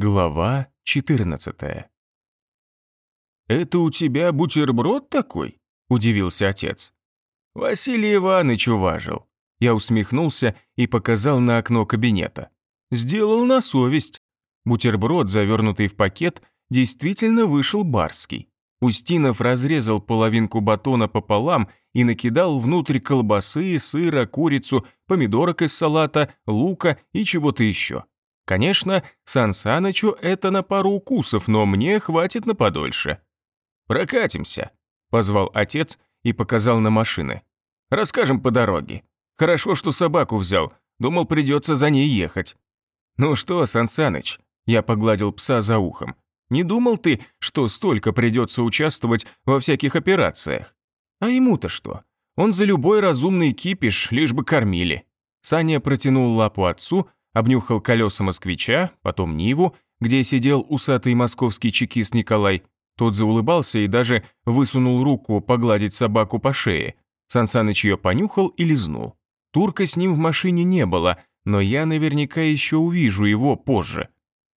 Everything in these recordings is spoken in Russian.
Глава 14 «Это у тебя бутерброд такой?» – удивился отец. Василий Иванович уважил. Я усмехнулся и показал на окно кабинета. Сделал на совесть. Бутерброд, завернутый в пакет, действительно вышел барский. Устинов разрезал половинку батона пополам и накидал внутрь колбасы, сыра, курицу, помидорок из салата, лука и чего-то еще. Конечно, Сан Санычу это на пару укусов, но мне хватит на подольше. «Прокатимся», – позвал отец и показал на машины. «Расскажем по дороге. Хорошо, что собаку взял, думал, придется за ней ехать». «Ну что, Сан Саныч?» – я погладил пса за ухом. Не думал ты, что столько придется участвовать во всяких операциях? А ему-то что? Он за любой разумный кипиш, лишь бы кормили. Саня протянул лапу отцу, обнюхал колеса москвича, потом Ниву, где сидел усатый московский чекист Николай. Тот заулыбался и даже высунул руку погладить собаку по шее. Сансаныч ее понюхал и лизнул. Турка с ним в машине не было, но я наверняка еще увижу его позже.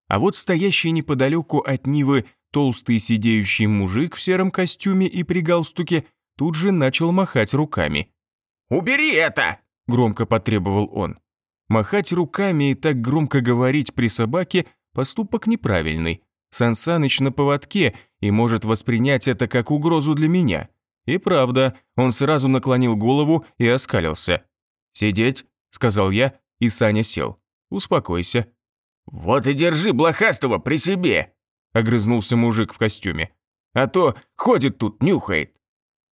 А вот стоящий неподалеку от Нивы толстый сидеющий мужик в сером костюме и при галстуке тут же начал махать руками. «Убери это!» – громко потребовал он. Махать руками и так громко говорить при собаке – поступок неправильный. Сансаныч на поводке и может воспринять это как угрозу для меня. И правда, он сразу наклонил голову и оскалился. «Сидеть», – сказал я, и Саня сел. «Успокойся». «Вот и держи блохастого при себе!» – огрызнулся мужик в костюме. «А то ходит тут, нюхает».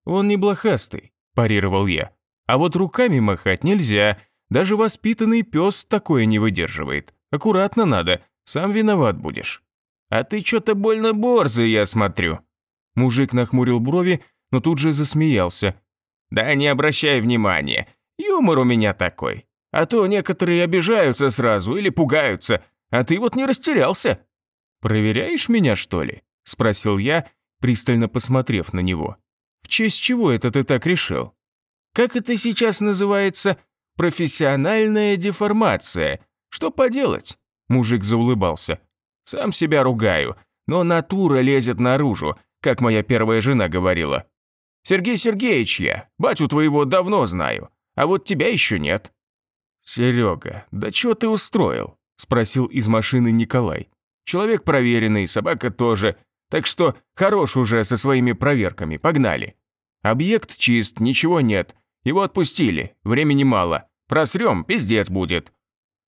«Он не блохастый», – парировал я. «А вот руками махать нельзя. Даже воспитанный пес такое не выдерживает. Аккуратно надо, сам виноват будешь». «А ты что-то больно борзый, я смотрю». Мужик нахмурил брови, но тут же засмеялся. «Да не обращай внимания, юмор у меня такой. А то некоторые обижаются сразу или пугаются, а ты вот не растерялся». «Проверяешь меня, что ли?» – спросил я, пристально посмотрев на него. «В честь чего это ты так решил?» «Как это сейчас называется? Профессиональная деформация. Что поделать?» Мужик заулыбался. «Сам себя ругаю, но натура лезет наружу, как моя первая жена говорила. Сергей Сергеевич я, батю твоего давно знаю, а вот тебя еще нет». «Серега, да что ты устроил?» спросил из машины Николай. «Человек проверенный, собака тоже, так что хорош уже со своими проверками, погнали. Объект чист, ничего нет, его отпустили, времени мало, просрем, пиздец будет».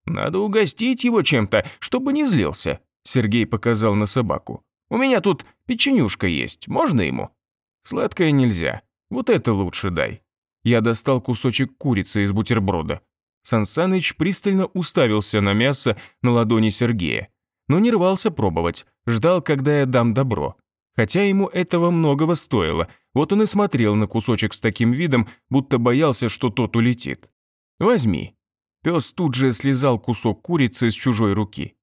«Надо угостить его чем-то, чтобы не злился», Сергей показал на собаку. «У меня тут печенюшка есть, можно ему?» «Сладкое нельзя, вот это лучше дай». Я достал кусочек курицы из бутерброда. Сансаныч пристально уставился на мясо на ладони Сергея, но не рвался пробовать, ждал, когда я дам добро. Хотя ему этого многого стоило, вот он и смотрел на кусочек с таким видом, будто боялся, что тот улетит. «Возьми». Пес тут же слезал кусок курицы с чужой руки.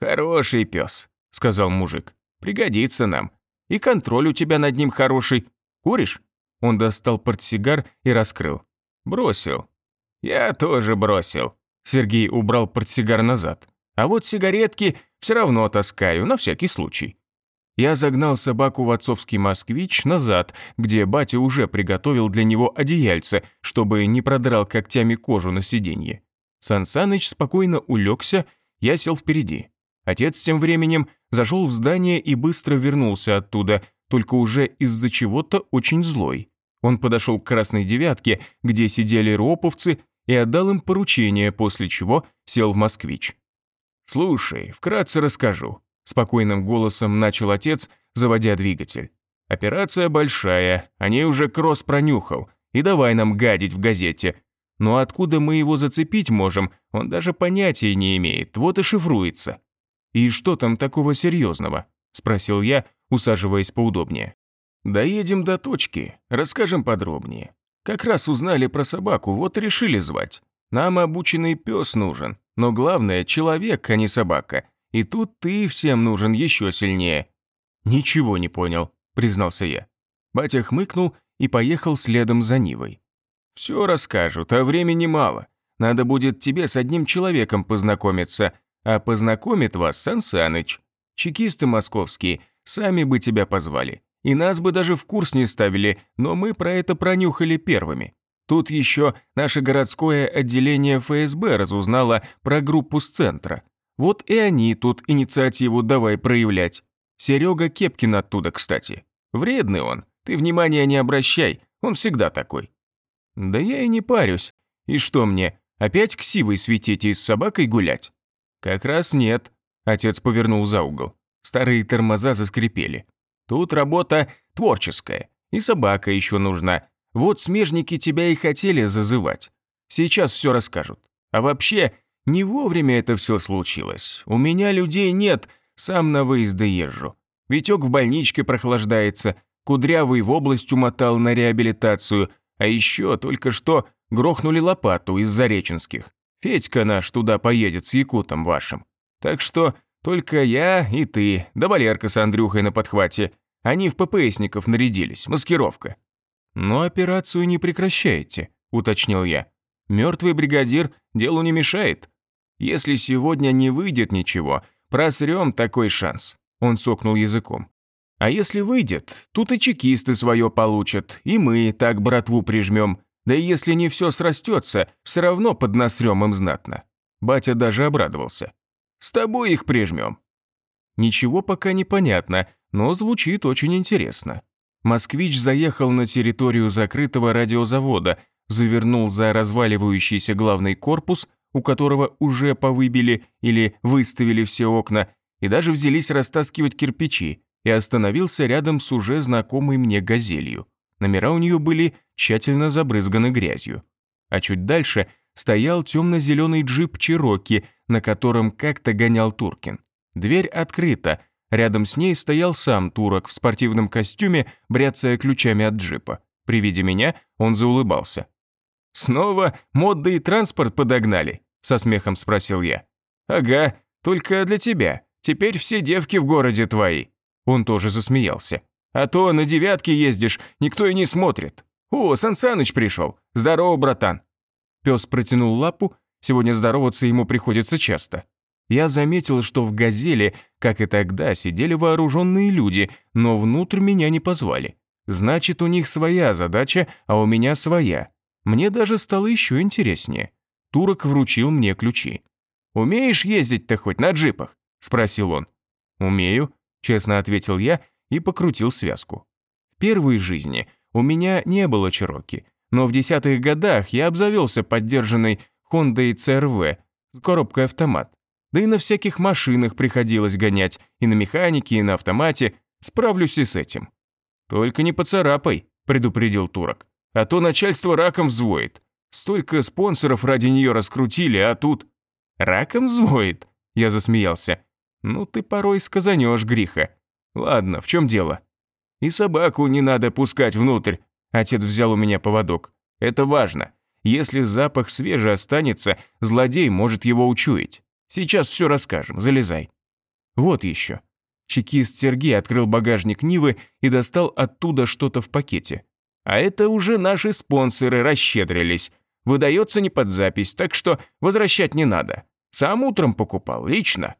«Хороший пес», — сказал мужик. «Пригодится нам. И контроль у тебя над ним хороший. Куришь?» Он достал портсигар и раскрыл. «Бросил», «Я тоже бросил». Сергей убрал портсигар назад. «А вот сигаретки все равно таскаю, на всякий случай». Я загнал собаку в отцовский москвич назад, где батя уже приготовил для него одеяльце, чтобы не продрал когтями кожу на сиденье. Сансаныч спокойно улегся, я сел впереди. Отец тем временем зашел в здание и быстро вернулся оттуда, только уже из-за чего-то очень злой. Он подошел к красной девятке, где сидели роповцы, и отдал им поручение, после чего сел в москвич. «Слушай, вкратце расскажу», – спокойным голосом начал отец, заводя двигатель. «Операция большая, о ней уже Кросс пронюхал, и давай нам гадить в газете. Но откуда мы его зацепить можем, он даже понятия не имеет, вот и шифруется». «И что там такого серьезного?» – спросил я, усаживаясь поудобнее. «Доедем до точки, расскажем подробнее. Как раз узнали про собаку, вот решили звать. Нам обученный пес нужен, но главное – человек, а не собака. И тут ты всем нужен еще сильнее». «Ничего не понял», – признался я. Батя хмыкнул и поехал следом за Нивой. «Все расскажут, а времени мало. Надо будет тебе с одним человеком познакомиться, а познакомит вас Сан Саныч. Чекисты московские сами бы тебя позвали. И нас бы даже в курс не ставили, но мы про это пронюхали первыми. Тут еще наше городское отделение ФСБ разузнало про группу с центра. Вот и они тут инициативу давай проявлять. Серега Кепкин оттуда, кстати. Вредный он, ты внимания не обращай, он всегда такой. Да я и не парюсь. И что мне, опять ксивой светить и с собакой гулять? Как раз нет. Отец повернул за угол. Старые тормоза заскрипели. Тут работа творческая, и собака еще нужна. Вот смежники тебя и хотели зазывать. Сейчас все расскажут. А вообще, не вовремя это все случилось. У меня людей нет, сам на выезды езжу. Витек в больничке прохлаждается, Кудрявый в область умотал на реабилитацию, а еще только что грохнули лопату из Зареченских. Федька наш туда поедет с якутом вашим. Так что только я и ты, да Валерка с Андрюхой на подхвате. Они в ППСников нарядились, маскировка. «Но операцию не прекращаете», – уточнил я. «Мертвый бригадир делу не мешает. Если сегодня не выйдет ничего, просрем такой шанс», – он сокнул языком. «А если выйдет, тут и чекисты свое получат, и мы так братву прижмем. Да и если не все срастется, все равно поднасрем им знатно». Батя даже обрадовался. «С тобой их прижмем». Ничего пока не понятно, но звучит очень интересно. Москвич заехал на территорию закрытого радиозавода, завернул за разваливающийся главный корпус, у которого уже повыбили или выставили все окна, и даже взялись растаскивать кирпичи, и остановился рядом с уже знакомой мне газелью. Номера у нее были тщательно забрызганы грязью. А чуть дальше стоял темно-зеленый джип Чироки, на котором как-то гонял Туркин. Дверь открыта, Рядом с ней стоял сам турок в спортивном костюме, бряцая ключами от джипа. При виде меня он заулыбался. «Снова модный транспорт подогнали?» – со смехом спросил я. «Ага, только для тебя. Теперь все девки в городе твои». Он тоже засмеялся. «А то на девятке ездишь, никто и не смотрит. О, Сансаныч пришел. Здорово, братан». Пес протянул лапу, сегодня здороваться ему приходится часто. Я заметил, что в «Газели», как и тогда, сидели вооруженные люди, но внутрь меня не позвали. Значит, у них своя задача, а у меня своя. Мне даже стало еще интереснее. Турок вручил мне ключи. «Умеешь ездить-то хоть на джипах?» – спросил он. «Умею», – честно ответил я и покрутил связку. В первой жизни у меня не было Чироки, но в десятых годах я обзавелся поддержанной Honda CRV с коробкой автомат. Да и на всяких машинах приходилось гонять, и на механике, и на автомате. Справлюсь и с этим. «Только не поцарапай», – предупредил турок. «А то начальство раком взвоит. Столько спонсоров ради нее раскрутили, а тут...» «Раком взвоит?» – я засмеялся. «Ну ты порой сказанешь, Гриха. Ладно, в чем дело?» «И собаку не надо пускать внутрь», – отец взял у меня поводок. «Это важно. Если запах свежий останется, злодей может его учуять. Сейчас все расскажем, залезай. Вот еще. Чекист Сергей открыл багажник Нивы и достал оттуда что-то в пакете. А это уже наши спонсоры расщедрились. Выдается не под запись, так что возвращать не надо. Сам утром покупал, лично.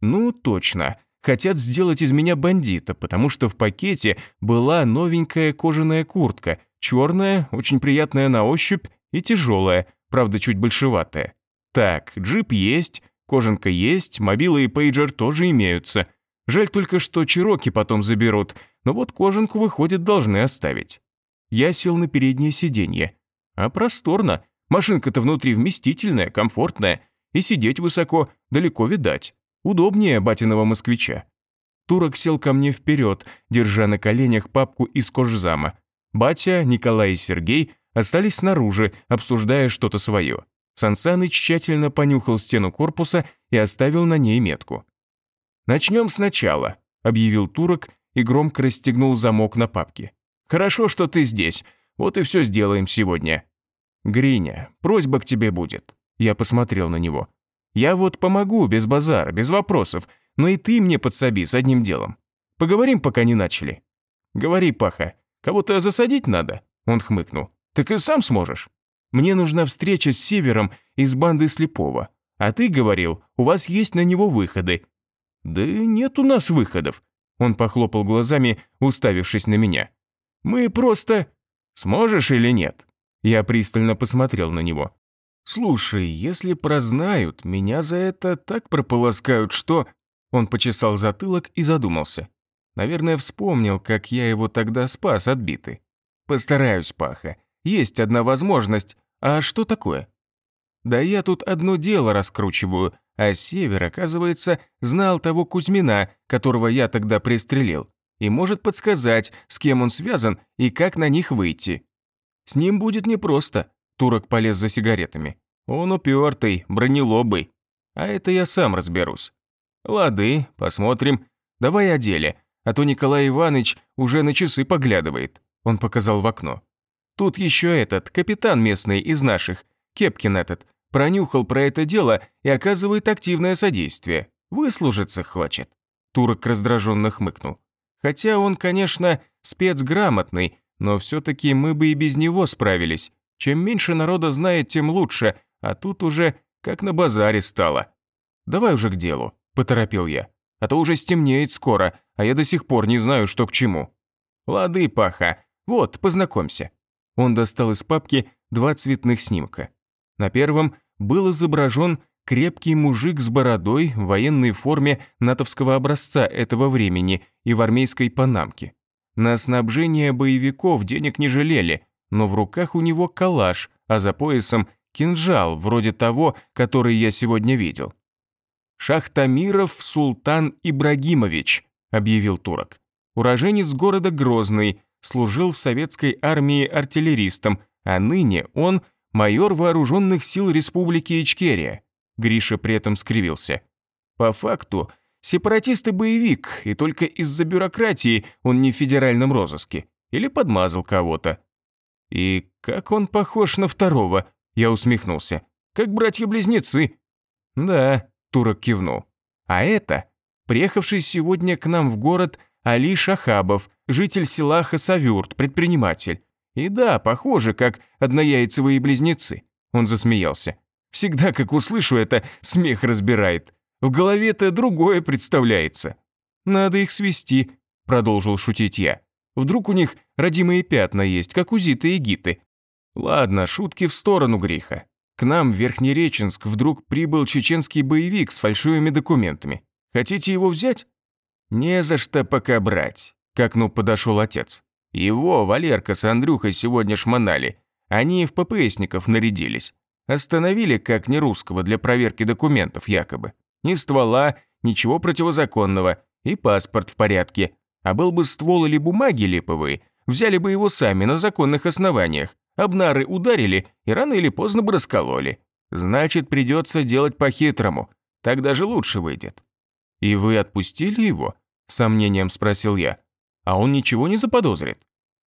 Ну, точно. Хотят сделать из меня бандита, потому что в пакете была новенькая кожаная куртка, черная, очень приятная на ощупь и тяжелая, правда, чуть большеватая. Так, джип есть, Кожанка есть, мобилы и пейджер тоже имеются. Жаль только, что Чироки потом заберут, но вот кожанку, выходит, должны оставить. Я сел на переднее сиденье. А просторно. Машинка-то внутри вместительная, комфортная. И сидеть высоко, далеко видать. Удобнее батиного москвича. Турок сел ко мне вперед, держа на коленях папку из кожзама. Батя, Николай и Сергей остались снаружи, обсуждая что-то свое. Сансаныч тщательно понюхал стену корпуса и оставил на ней метку. «Начнем сначала», – объявил турок и громко расстегнул замок на папке. «Хорошо, что ты здесь. Вот и все сделаем сегодня». «Гриня, просьба к тебе будет». Я посмотрел на него. «Я вот помогу, без базара, без вопросов, но и ты мне подсоби с одним делом. Поговорим, пока не начали». «Говори, Паха, кого-то засадить надо?» Он хмыкнул. «Так и сам сможешь». Мне нужна встреча с Севером из банды Слепого. А ты говорил, у вас есть на него выходы». «Да нет у нас выходов», – он похлопал глазами, уставившись на меня. «Мы просто...» «Сможешь или нет?» Я пристально посмотрел на него. «Слушай, если прознают, меня за это так прополоскают, что...» Он почесал затылок и задумался. Наверное, вспомнил, как я его тогда спас от биты. «Постараюсь, Паха. Есть одна возможность. А что такое?» «Да я тут одно дело раскручиваю, а Север, оказывается, знал того Кузьмина, которого я тогда пристрелил, и может подсказать, с кем он связан и как на них выйти. С ним будет непросто, Турок полез за сигаретами. Он упертый, бронелобый. А это я сам разберусь. Лады, посмотрим. Давай о деле, а то Николай Иванович уже на часы поглядывает. Он показал в окно. Тут еще этот, капитан местный из наших, Кепкин этот, пронюхал про это дело и оказывает активное содействие. Выслужиться хочет. Турок раздраженно хмыкнул. Хотя он, конечно, спецграмотный, но все-таки мы бы и без него справились. Чем меньше народа знает, тем лучше, а тут уже как на базаре стало. Давай уже к делу, поторопил я. А то уже стемнеет скоро, а я до сих пор не знаю, что к чему. Лады, Паха, вот, познакомься. Он достал из папки два цветных снимка. На первом был изображен крепкий мужик с бородой в военной форме натовского образца этого времени и в армейской панамке. На снабжение боевиков денег не жалели, но в руках у него калаш, а за поясом кинжал, вроде того, который я сегодня видел. «Шахтамиров Султан Ибрагимович», – объявил турок. Уроженец города Грозный, служил в советской армии артиллеристом, а ныне он – майор вооруженных сил Республики Ичкерия. Гриша при этом скривился. По факту, сепаратист и боевик, и только из-за бюрократии он не в федеральном розыске. Или подмазал кого-то. «И как он похож на второго?» Я усмехнулся. «Как братья-близнецы». «Да», – Турок кивнул. «А это, приехавший сегодня к нам в город Али Шахабов, житель села Хасавюрт, предприниматель. И да, похоже, как однояйцевые близнецы». Он засмеялся. «Всегда, как услышу это, смех разбирает. В голове-то другое представляется». «Надо их свести», – продолжил шутить я. Вдруг у них родимые пятна есть, как у Зиты и Гиты. Ладно, шутки в сторону греха. К нам в Верхнереченск вдруг прибыл чеченский боевик с фальшивыми документами. Хотите его взять? Не за что пока брать. К окну подошел отец. Его Валерка с Андрюхой сегодня шмонали. Они в ППСников нарядились. Остановили как не русского для проверки документов якобы. Ни ствола, ничего противозаконного. И паспорт в порядке. А был бы ствол или бумаги липовые, взяли бы его сами на законных основаниях, обнары ударили и рано или поздно бы раскололи. Значит, придется делать по-хитрому, так даже лучше выйдет. «И вы отпустили его?» – сомнением спросил я. «А он ничего не заподозрит?»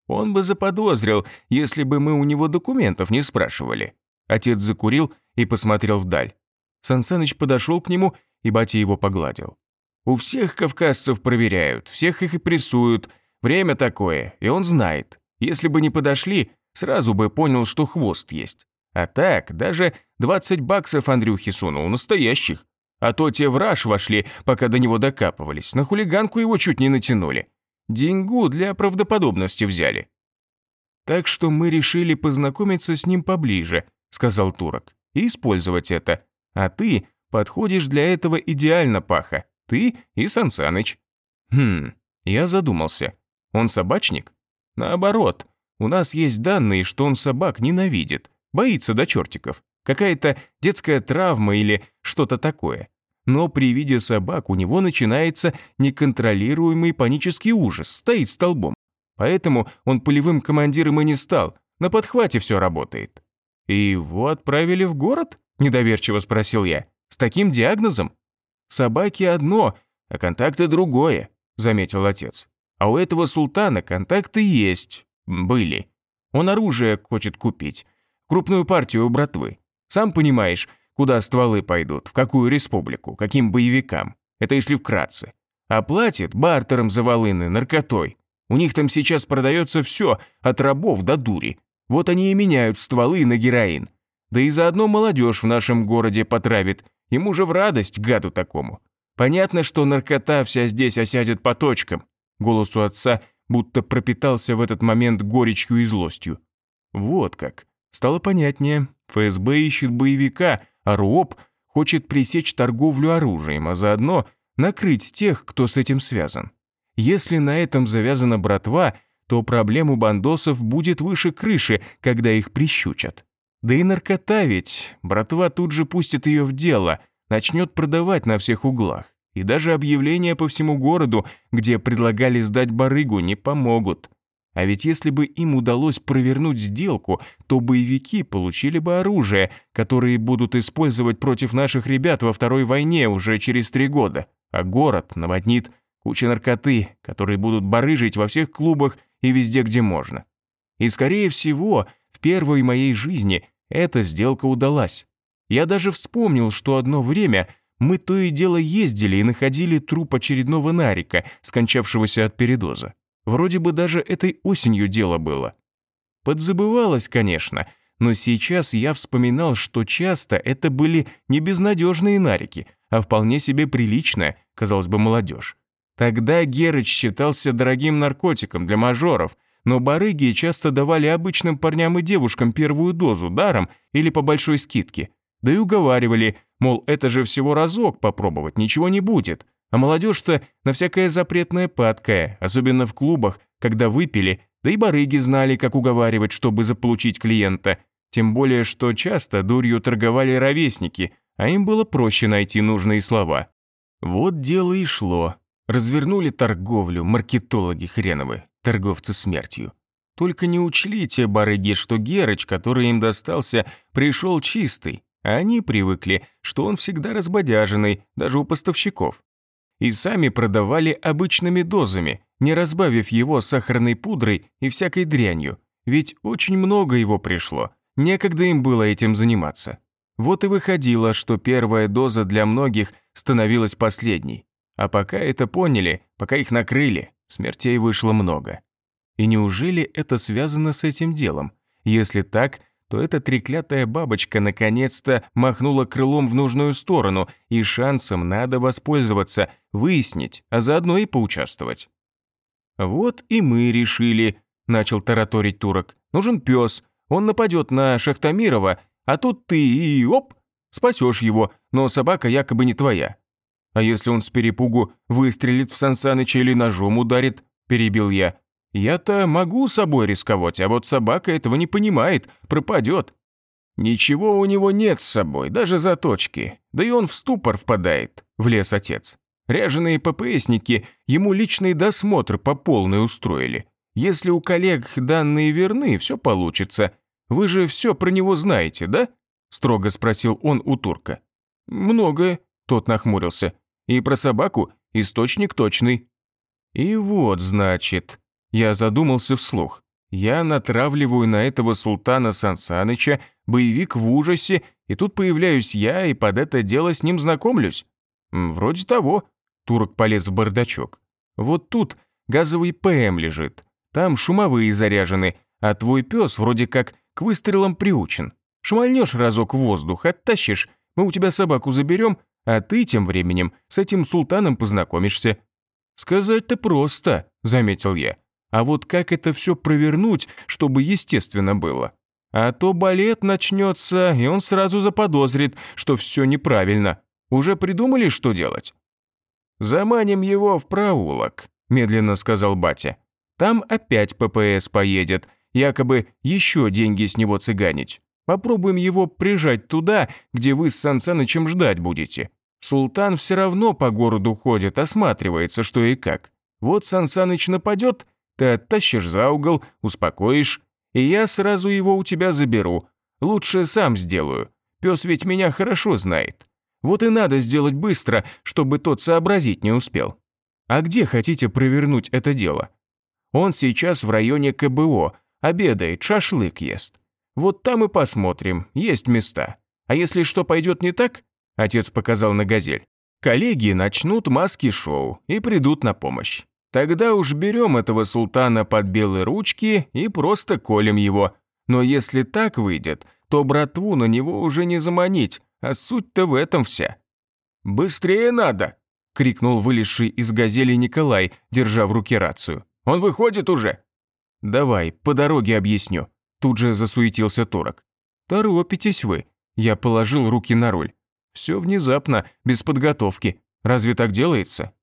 «Он бы заподозрил, если бы мы у него документов не спрашивали». Отец закурил и посмотрел вдаль. Сансаныч подошел к нему, и батя его погладил. У всех кавказцев проверяют, всех их и прессуют. Время такое, и он знает. Если бы не подошли, сразу бы понял, что хвост есть. А так, даже 20 баксов Андрюхе сунул, настоящих. А то те враж вошли, пока до него докапывались, на хулиганку его чуть не натянули. Деньгу для правдоподобности взяли. Так что мы решили познакомиться с ним поближе, сказал турок, и использовать это. А ты подходишь для этого идеально, Паха. Ты и Сансаныч». «Хм, я задумался. Он собачник?» «Наоборот, у нас есть данные, что он собак ненавидит, боится до чертиков. Какая-то детская травма или что-то такое. Но при виде собак у него начинается неконтролируемый панический ужас, стоит столбом. Поэтому он полевым командиром и не стал, на подхвате все работает». «И его отправили в город?» – недоверчиво спросил я. «С таким диагнозом?» Собаки одно, а контакты другое», – заметил отец. «А у этого султана контакты есть. Были. Он оружие хочет купить. Крупную партию братвы. Сам понимаешь, куда стволы пойдут, в какую республику, каким боевикам. Это если вкратце. А платит бартером за волыны, наркотой. У них там сейчас продается все, от рабов до дури. Вот они и меняют стволы на героин. Да и заодно молодежь в нашем городе потравит, Ему же в радость, гаду такому. Понятно, что наркота вся здесь осядет по точкам. Голос у отца будто пропитался в этот момент горечью и злостью. Вот как. Стало понятнее. ФСБ ищет боевика, а РУОП хочет пресечь торговлю оружием, а заодно накрыть тех, кто с этим связан. Если на этом завязана братва, то проблем у бандосов будет выше крыши, когда их прищучат. Да и наркота ведь, братва тут же пустит ее в дело, начнет продавать на всех углах. И даже объявления по всему городу, где предлагали сдать барыгу, не помогут. А ведь если бы им удалось провернуть сделку, то боевики получили бы оружие, которое будут использовать против наших ребят во второй войне уже через три года. А город наводнит куча наркоты, которые будут барыжить во всех клубах и везде, где можно. И скорее всего, в первой моей жизни эта сделка удалась. Я даже вспомнил, что одно время мы то и дело ездили и находили труп очередного нарика, скончавшегося от передоза. Вроде бы даже этой осенью дело было. Подзабывалось, конечно, но сейчас я вспоминал, что часто это были не безнадежные нарики, а вполне себе приличная, казалось бы, молодежь. Тогда Герыч считался дорогим наркотиком для мажоров, но барыги часто давали обычным парням и девушкам первую дозу даром или по большой скидке. Да и уговаривали, мол, это же всего разок попробовать, ничего не будет. А молодежь-то на всякое запретное падкая, особенно в клубах, когда выпили, да и барыги знали, как уговаривать, чтобы заполучить клиента. Тем более, что часто дурью торговали ровесники, а им было проще найти нужные слова. Вот дело и шло. Развернули торговлю маркетологи хреновы, торговцы смертью. Только не учли те барыги, что Герыч, который им достался, пришел чистый, а они привыкли, что он всегда разбодяженный, даже у поставщиков. И сами продавали обычными дозами, не разбавив его сахарной пудрой и всякой дрянью, ведь очень много его пришло, некогда им было этим заниматься. Вот и выходило, что первая доза для многих становилась последней. А пока это поняли, пока их накрыли, смертей вышло много. И неужели это связано с этим делом? Если так, то эта треклятая бабочка наконец-то махнула крылом в нужную сторону, и шансом надо воспользоваться, выяснить, а заодно и поучаствовать. «Вот и мы решили», – начал тараторить турок. «Нужен пес, он нападет на Шахтамирова, а тут ты и оп, спасешь его, но собака якобы не твоя. А если он с перепугу выстрелит в Сансаныча или ножом ударит?» – перебил я. «Я-то могу собой рисковать, а вот собака этого не понимает, пропадет». «Ничего у него нет с собой, даже заточки. Да и он в ступор впадает», – влез отец. Ряженые ППСники ему личный досмотр по полной устроили. Если у коллег данные верны, все получится. Вы же все про него знаете, да?» – строго спросил он у турка. «Многое», – тот нахмурился. И про собаку источник точный. И вот, значит, я задумался вслух. Я натравливаю на этого султана Сансаныча, боевик в ужасе, и тут появляюсь я и под это дело с ним знакомлюсь. Вроде того. Турок полез в бардачок. Вот тут газовый ПМ лежит. Там шумовые заряжены, а твой пес вроде как к выстрелам приучен. Шмальнешь разок в воздух, оттащишь, мы у тебя собаку заберем, а ты тем временем с этим султаном познакомишься». «Сказать-то просто», – заметил я. «А вот как это все провернуть, чтобы естественно было? А то балет начнется, и он сразу заподозрит, что все неправильно. Уже придумали, что делать?» «Заманим его в проулок», – медленно сказал батя. «Там опять ППС поедет, якобы еще деньги с него цыганить. Попробуем его прижать туда, где вы с Сан Санычем ждать будете. Султан все равно по городу ходит, осматривается, что и как. Вот Сан Саныч нападет, ты оттащишь за угол, успокоишь, и я сразу его у тебя заберу. Лучше сам сделаю. Пес ведь меня хорошо знает. Вот и надо сделать быстро, чтобы тот сообразить не успел. А где хотите провернуть это дело? Он сейчас в районе КБО, обедает, шашлык ест. Вот там и посмотрим, есть места. А если что пойдет не так, отец показал на газель, коллеги начнут маски-шоу и придут на помощь. Тогда уж берем этого султана под белые ручки и просто колем его. Но если так выйдет, то братву на него уже не заманить, а суть-то в этом вся. «Быстрее надо!» – крикнул вылезший из газели Николай, держа в руке рацию. «Он выходит уже?» «Давай, по дороге объясню», – тут же засуетился турок. «Торопитесь вы», – я положил руки на руль. «Все внезапно, без подготовки. Разве так делается?»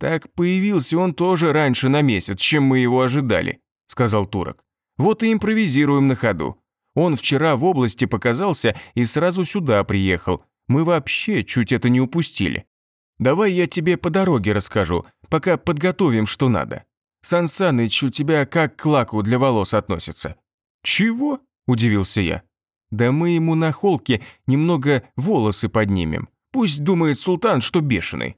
«Так появился он тоже раньше на месяц, чем мы его ожидали», – сказал турок. «Вот и импровизируем на ходу. Он вчера в области показался и сразу сюда приехал. Мы вообще чуть это не упустили. Давай я тебе по дороге расскажу, пока подготовим, что надо. Сан Саныч у тебя как к лаку для волос относится». «Чего?» – удивился я. «Да мы ему на холке немного волосы поднимем. Пусть думает султан, что бешеный».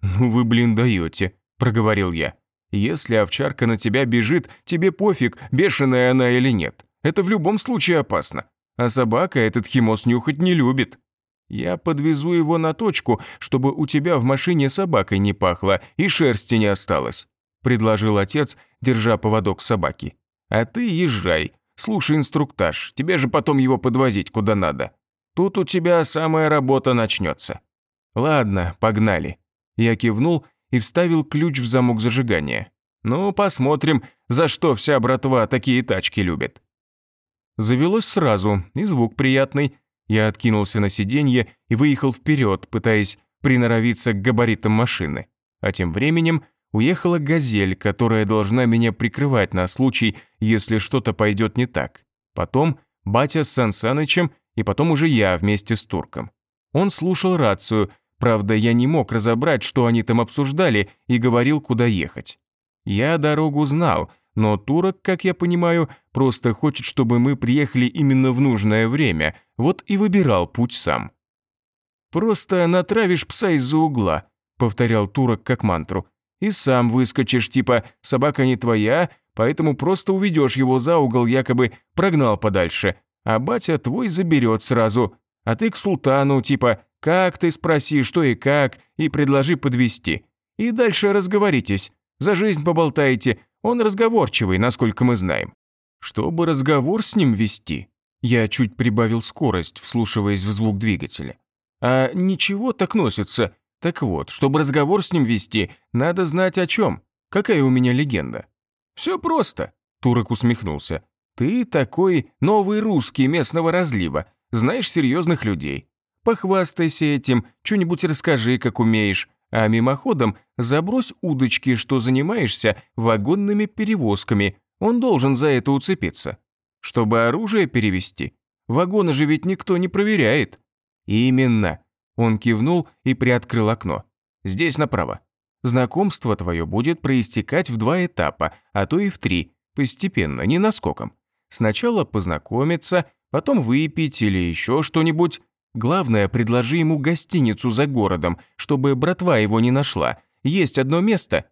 «Ну вы, блин, даете», – проговорил я. «Если овчарка на тебя бежит, тебе пофиг, бешеная она или нет. Это в любом случае опасно. А собака этот химос нюхать не любит». Я подвезу его на точку, чтобы у тебя в машине собакой не пахло и шерсти не осталось», – предложил отец, держа поводок собаки. «А ты езжай, слушай инструктаж, тебе же потом его подвозить куда надо. Тут у тебя самая работа начнется». «Ладно, погнали». Я кивнул и вставил ключ в замок зажигания. «Ну, посмотрим, за что вся братва такие тачки любит». Завелось сразу, и звук приятный – я откинулся на сиденье и выехал вперед, пытаясь приноровиться к габаритам машины. А тем временем уехала «Газель», которая должна меня прикрывать на случай, если что-то пойдет не так. Потом батя с Сан Санычем, и потом уже я вместе с турком. Он слушал рацию, правда, я не мог разобрать, что они там обсуждали, и говорил, куда ехать. Я дорогу знал, но турок, как я понимаю, просто хочет, чтобы мы приехали именно в нужное время, вот и выбирал путь сам. «Просто натравишь пса из-за угла», — повторял турок как мантру. «И сам выскочишь, типа «собака не твоя», поэтому просто уведешь его за угол, якобы прогнал подальше, а батя твой заберет сразу, а ты к султану, типа «как ты спроси, что и как», и предложи подвести. И дальше разговоритесь, за жизнь поболтаете, он разговорчивый, насколько мы знаем. Чтобы разговор с ним вести, я чуть прибавил скорость, вслушиваясь в звук двигателя. А ничего так носится. Так вот, чтобы разговор с ним вести, надо знать о чем. Какая у меня легенда? Все просто, Турок усмехнулся. Ты такой новый русский местного разлива, знаешь серьезных людей. Похвастайся этим, что-нибудь расскажи, как умеешь а мимоходом забрось удочки, что занимаешься вагонными перевозками, он должен за это уцепиться. Чтобы оружие перевести, вагоны же ведь никто не проверяет. Именно. Он кивнул и приоткрыл окно. Здесь направо. Знакомство твое будет проистекать в два этапа, а то и в три, постепенно, не наскоком. Сначала познакомиться, потом выпить или еще что-нибудь, Главное, предложи ему гостиницу за городом, чтобы братва его не нашла. Есть одно место.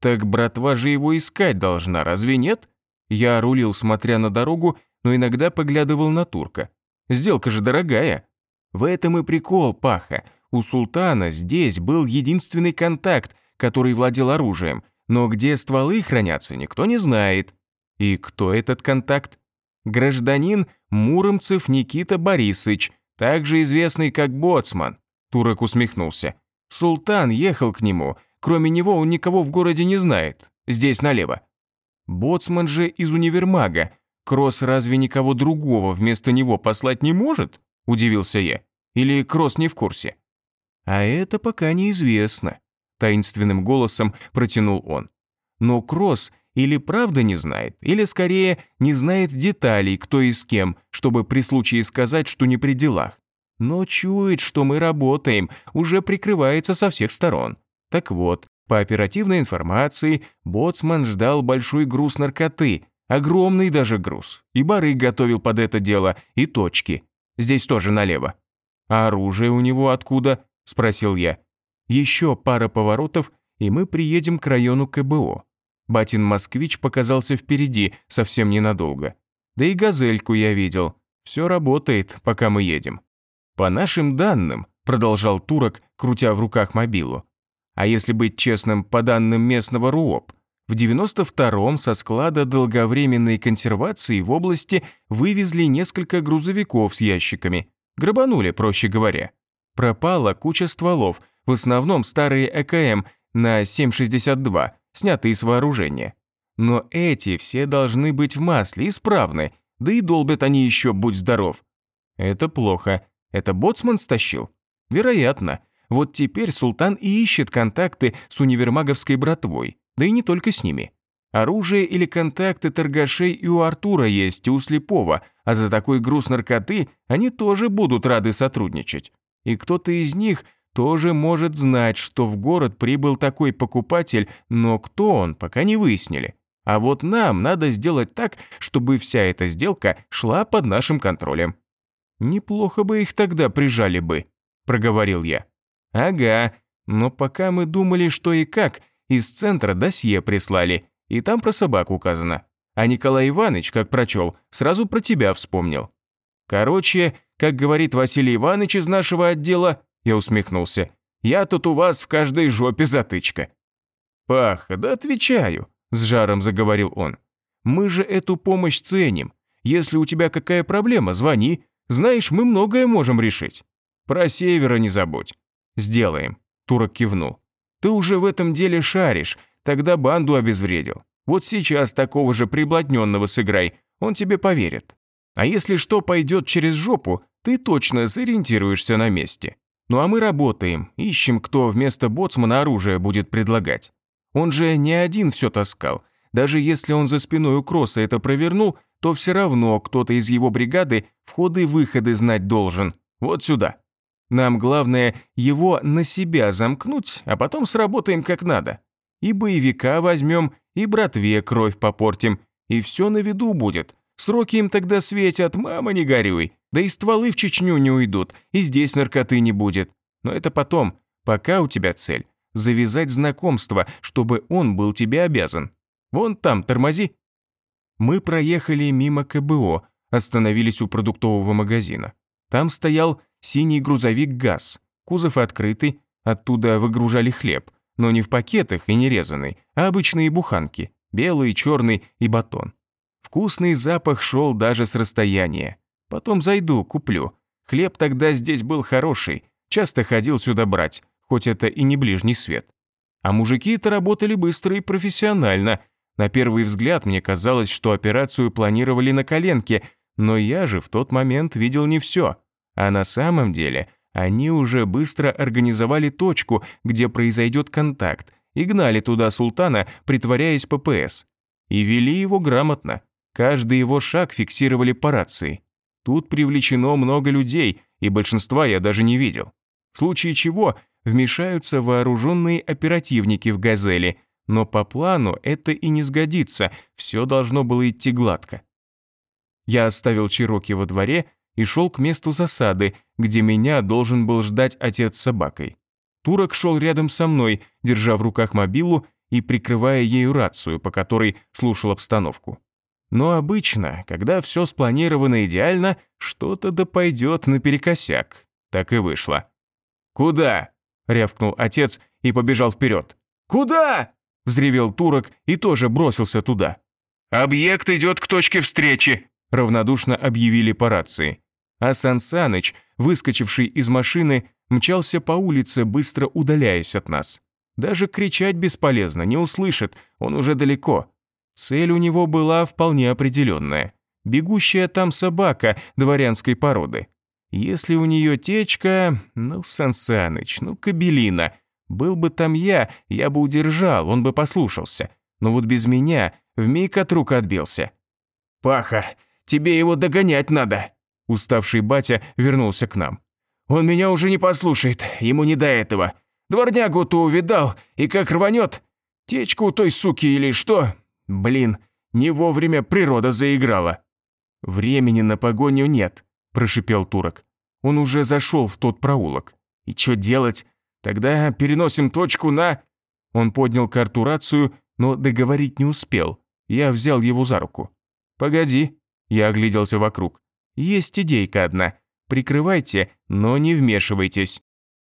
Так братва же его искать должна, разве нет? Я рулил, смотря на дорогу, но иногда поглядывал на турка. Сделка же дорогая. В этом и прикол, Паха. У султана здесь был единственный контакт, который владел оружием, но где стволы хранятся, никто не знает. И кто этот контакт? Гражданин Муромцев Никита Борисович, также известный как Боцман. Турок усмехнулся. Султан ехал к нему, кроме него он никого в городе не знает. Здесь налево. Боцман же из универмага. Кросс разве никого другого вместо него послать не может? Удивился я. Или Кросс не в курсе? А это пока неизвестно. Таинственным голосом протянул он. Но Кросс или правда не знает, или скорее не знает деталей, кто и с кем, чтобы при случае сказать, что не при делах. Но чует, что мы работаем, уже прикрывается со всех сторон. Так вот, по оперативной информации, боцман ждал большой груз наркоты, огромный даже груз, и бары готовил под это дело, и точки. Здесь тоже налево. «А оружие у него откуда?» – спросил я. Еще пара поворотов, и мы приедем к району КБО. Батин москвич показался впереди совсем ненадолго. Да и газельку я видел. Все работает, пока мы едем. По нашим данным, продолжал турок, крутя в руках мобилу. А если быть честным, по данным местного РУОП, в 92-м со склада долговременной консервации в области вывезли несколько грузовиков с ящиками. Грабанули, проще говоря. Пропала куча стволов, В основном старые ЭКМ на 7,62, снятые с вооружения. Но эти все должны быть в масле, исправны, да и долбят они еще, будь здоров. Это плохо. Это боцман стащил? Вероятно. Вот теперь султан и ищет контакты с универмаговской братвой, да и не только с ними. Оружие или контакты торгашей и у Артура есть, и у Слепого, а за такой груз наркоты они тоже будут рады сотрудничать. И кто-то из них тоже может знать, что в город прибыл такой покупатель, но кто он, пока не выяснили. А вот нам надо сделать так, чтобы вся эта сделка шла под нашим контролем. Неплохо бы их тогда прижали бы, проговорил я. Ага, но пока мы думали, что и как, из центра досье прислали, и там про собаку указано. А Николай Иванович, как прочел, сразу про тебя вспомнил. Короче, как говорит Василий Иванович из нашего отдела, я усмехнулся, я тут у вас в каждой жопе затычка. Паха, да отвечаю, с жаром заговорил он. Мы же эту помощь ценим. Если у тебя какая проблема, звони. Знаешь, мы многое можем решить. Про севера не забудь. Сделаем. Турок кивнул. Ты уже в этом деле шаришь, тогда банду обезвредил. Вот сейчас такого же приблотненного сыграй, он тебе поверит. А если что пойдет через жопу, ты точно сориентируешься на месте. Ну а мы работаем, ищем, кто вместо боцмана оружие будет предлагать. Он же не один все таскал. Даже если он за спиной у Кросса это провернул, то все равно кто-то из его бригады входы и выходы знать должен. Вот сюда. Нам главное его на себя замкнуть, а потом сработаем как надо. И боевика возьмем, и братве кровь попортим, и все на виду будет. Сроки им тогда светят, мама не горюй. Да и стволы в Чечню не уйдут, и здесь наркоты не будет. Но это потом, пока у тебя цель завязать знакомство, чтобы он был тебе обязан. Вон там, тормози». Мы проехали мимо КБО, остановились у продуктового магазина. Там стоял синий грузовик ГАЗ, кузов открытый, оттуда выгружали хлеб, но не в пакетах и не резанный, а обычные буханки, белый, черный и батон. Вкусный запах шел даже с расстояния. Потом зайду, куплю. Хлеб тогда здесь был хороший, часто ходил сюда брать, хоть это и не ближний свет. А мужики-то работали быстро и профессионально. На первый взгляд мне казалось, что операцию планировали на коленке, но я же в тот момент видел не все. А на самом деле они уже быстро организовали точку, где произойдет контакт, и гнали туда султана, притворяясь ППС. И вели его грамотно. Каждый его шаг фиксировали по рации. Тут привлечено много людей, и большинства я даже не видел. В случае чего вмешаются вооруженные оперативники в «Газели», но по плану это и не сгодится, все должно было идти гладко. Я оставил Чироки во дворе и шел к месту засады, где меня должен был ждать отец с собакой. Турок шел рядом со мной, держа в руках мобилу и прикрывая ею рацию, по которой слушал обстановку. Но обычно, когда все спланировано идеально, что-то да пойдет наперекосяк. Так и вышло. «Куда?» – рявкнул отец и побежал вперед. «Куда?» – взревел турок и тоже бросился туда. «Объект идет к точке встречи», – равнодушно объявили по рации. А Сан Саныч, выскочивший из машины, мчался по улице, быстро удаляясь от нас. Даже кричать бесполезно, не услышит, он уже далеко. Цель у него была вполне определенная. Бегущая там собака дворянской породы. Если у нее течка, ну, Сансаныч, ну, кабелина. Был бы там я, я бы удержал, он бы послушался. Но вот без меня вмиг от рук отбился. «Паха, тебе его догонять надо!» Уставший батя вернулся к нам. «Он меня уже не послушает, ему не до этого. Дворнягу-то увидал, и как рванет. Течку у той суки или что? Блин, не вовремя природа заиграла». «Времени на погоню нет», прошипел турок. Он уже зашел в тот проулок. И что делать? Тогда переносим точку на... Он поднял карту рацию, но договорить не успел. Я взял его за руку. «Погоди», я огляделся вокруг. «Есть идейка одна. Прикрывайте, но не вмешивайтесь».